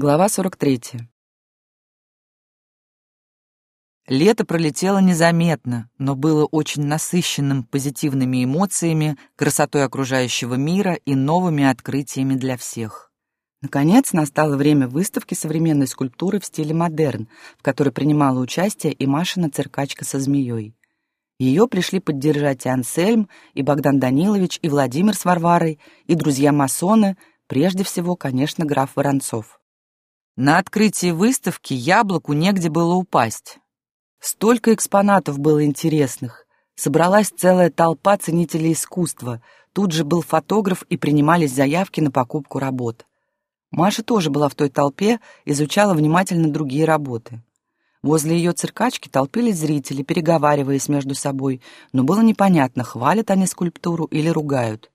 Глава 43. Лето пролетело незаметно, но было очень насыщенным позитивными эмоциями, красотой окружающего мира и новыми открытиями для всех. Наконец настало время выставки современной скульптуры в стиле модерн, в которой принимала участие и Машина циркачка со змеей. Ее пришли поддержать и Ансельм, и Богдан Данилович, и Владимир с Варварой, и друзья-масоны, прежде всего, конечно, граф Воронцов. На открытии выставки яблоку негде было упасть. Столько экспонатов было интересных. Собралась целая толпа ценителей искусства. Тут же был фотограф и принимались заявки на покупку работ. Маша тоже была в той толпе, изучала внимательно другие работы. Возле ее циркачки толпились зрители, переговариваясь между собой, но было непонятно, хвалят они скульптуру или ругают.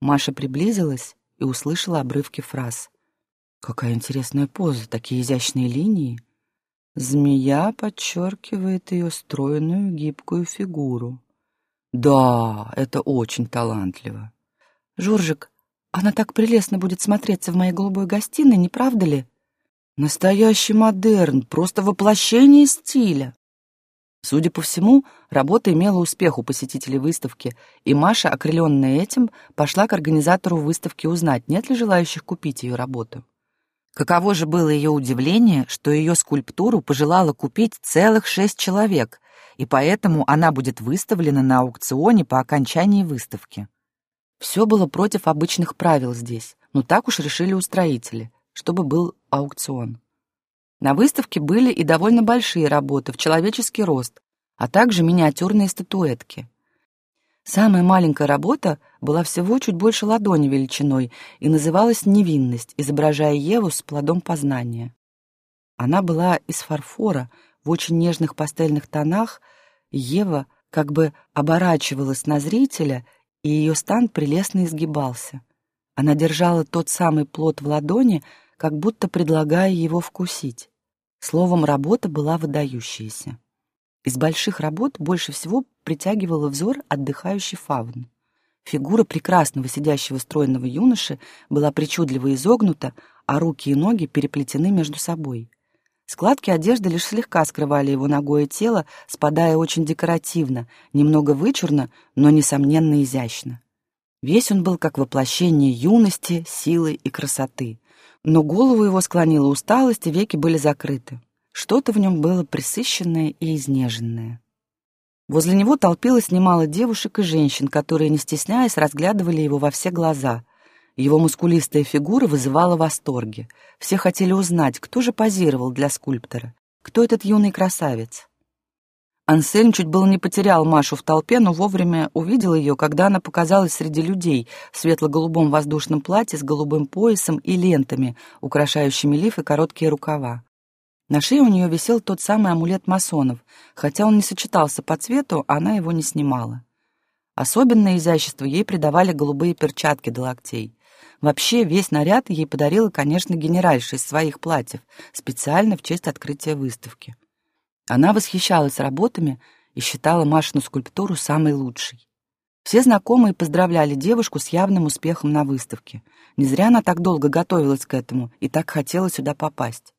Маша приблизилась и услышала обрывки фраз. Какая интересная поза, такие изящные линии. Змея подчеркивает ее стройную гибкую фигуру. Да, это очень талантливо. Жоржик, она так прелестно будет смотреться в моей голубой гостиной, не правда ли? Настоящий модерн, просто воплощение стиля. Судя по всему, работа имела успех у посетителей выставки, и Маша, окрыленная этим, пошла к организатору выставки узнать, нет ли желающих купить ее работу. Каково же было ее удивление, что ее скульптуру пожелало купить целых шесть человек, и поэтому она будет выставлена на аукционе по окончании выставки. Все было против обычных правил здесь, но так уж решили устроители, чтобы был аукцион. На выставке были и довольно большие работы в человеческий рост, а также миниатюрные статуэтки. Самая маленькая работа была всего чуть больше ладони величиной и называлась «Невинность», изображая Еву с плодом познания. Она была из фарфора, в очень нежных пастельных тонах, Ева как бы оборачивалась на зрителя, и ее стан прелестно изгибался. Она держала тот самый плод в ладони, как будто предлагая его вкусить. Словом, работа была выдающаяся. Из больших работ больше всего притягивала взор отдыхающий фавн. Фигура прекрасного сидящего стройного юноши была причудливо изогнута, а руки и ноги переплетены между собой. Складки одежды лишь слегка скрывали его ногое тело, спадая очень декоративно, немного вычурно, но, несомненно, изящно. Весь он был как воплощение юности, силы и красоты. Но голову его склонила усталость, и веки были закрыты. Что-то в нем было присыщенное и изнеженное. Возле него толпилось немало девушек и женщин, которые, не стесняясь, разглядывали его во все глаза. Его мускулистая фигура вызывала восторги. Все хотели узнать, кто же позировал для скульптора, кто этот юный красавец. Ансельм чуть было не потерял Машу в толпе, но вовремя увидел ее, когда она показалась среди людей в светло-голубом воздушном платье с голубым поясом и лентами, украшающими лиф и короткие рукава. На шее у нее висел тот самый амулет масонов, хотя он не сочетался по цвету, она его не снимала. Особенное изящество ей придавали голубые перчатки до локтей. Вообще, весь наряд ей подарила, конечно, генеральша из своих платьев, специально в честь открытия выставки. Она восхищалась работами и считала Машину скульптуру самой лучшей. Все знакомые поздравляли девушку с явным успехом на выставке. Не зря она так долго готовилась к этому и так хотела сюда попасть.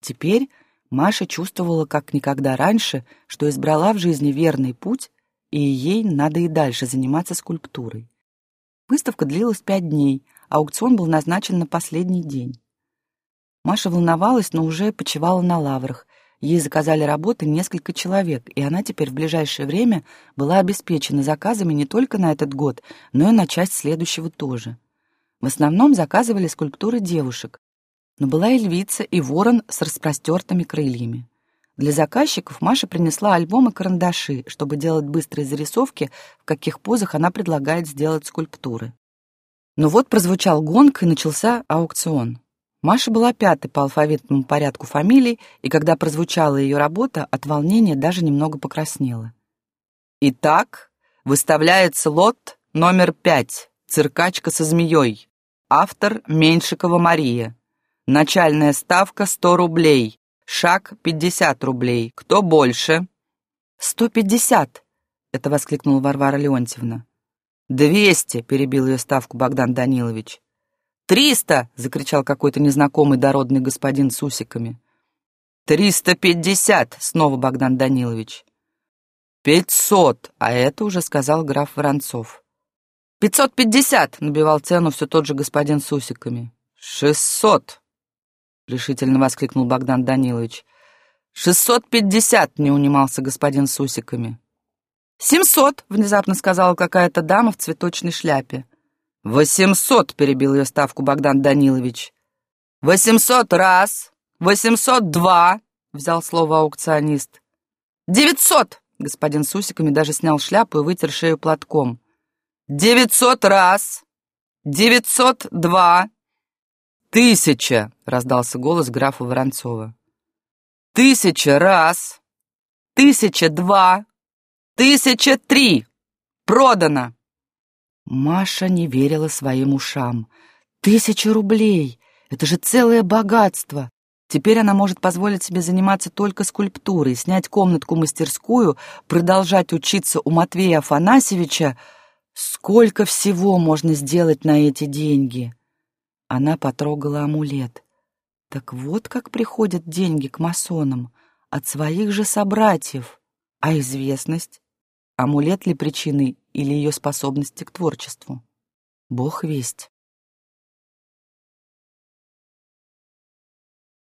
Теперь Маша чувствовала как никогда раньше, что избрала в жизни верный путь, и ей надо и дальше заниматься скульптурой. Выставка длилась пять дней, аукцион был назначен на последний день. Маша волновалась, но уже почивала на лаврах. Ей заказали работы несколько человек, и она теперь в ближайшее время была обеспечена заказами не только на этот год, но и на часть следующего тоже. В основном заказывали скульптуры девушек, но была и львица, и ворон с распростертыми крыльями. Для заказчиков Маша принесла альбом и карандаши, чтобы делать быстрые зарисовки, в каких позах она предлагает сделать скульптуры. Но вот прозвучал гонг, и начался аукцион. Маша была пятой по алфавитному порядку фамилий, и когда прозвучала ее работа, от волнения даже немного покраснела. Итак, выставляется лот номер пять «Циркачка со змеей». Автор Меньшикова Мария. Начальная ставка 100 рублей. Шаг 50 рублей. Кто больше? 150, это воскликнула Варвара Леонтьевна. «Двести!» — перебил ее ставку Богдан Данилович. «Триста!» — закричал какой-то незнакомый дородный господин с усиками. «Триста пятьдесят!» — снова Богдан Данилович. «Пятьсот!» — а это уже сказал граф Воронцов. «Пятьсот пятьдесят!» — набивал цену все тот же господин с усиками. «Шестьсот!» — решительно воскликнул Богдан Данилович. «Шестьсот пятьдесят!» — не унимался господин с усиками. «Семьсот!» — внезапно сказала какая-то дама в цветочной шляпе. «Восемьсот!» — перебил ее ставку Богдан Данилович. «Восемьсот раз! «Восемьсот два!» — взял слово аукционист. «Девятьсот!» — господин с усиками даже снял шляпу и вытер шею платком. «Девятьсот раз! Девятьсот два!» «Тысяча!» — раздался голос графа Воронцова. «Тысяча раз! Тысяча два! Тысяча три! Продано!» Маша не верила своим ушам. «Тысяча рублей! Это же целое богатство! Теперь она может позволить себе заниматься только скульптурой, снять комнатку-мастерскую, продолжать учиться у Матвея Афанасьевича. Сколько всего можно сделать на эти деньги? Она потрогала амулет. Так вот как приходят деньги к масонам. От своих же собратьев. А известность? Амулет ли причиной или ее способности к творчеству? Бог весть.